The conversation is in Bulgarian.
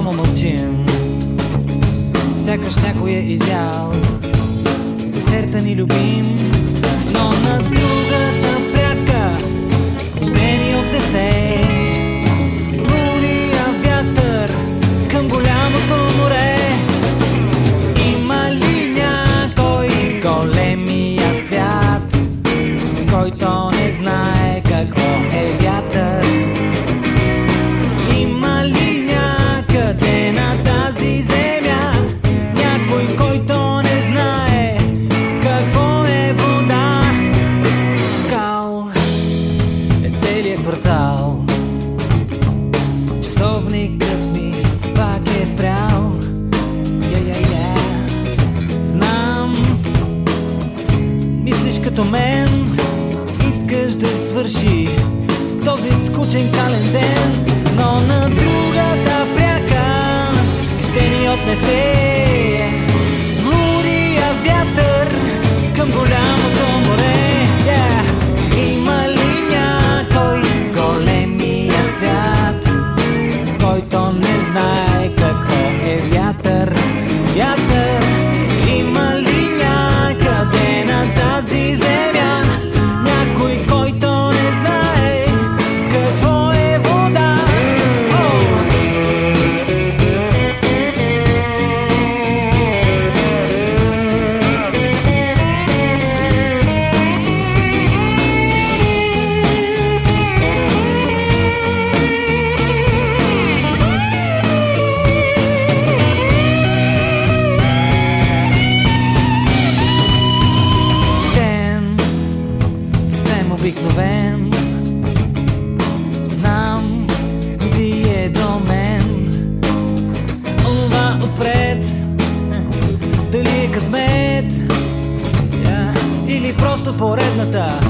само мълчим. Сякаш някой е изял Десерта ни любим. Но на другата пряка Ще ни отнесе Лудия вятър Към голямото море. Има ли някой големия свят Който като мен искаш да свърши този скучен кален ден, но на другата пряка ще ни отнесе лудия вятър към голямото море. Yeah. Има ли някой големия свят? поредната.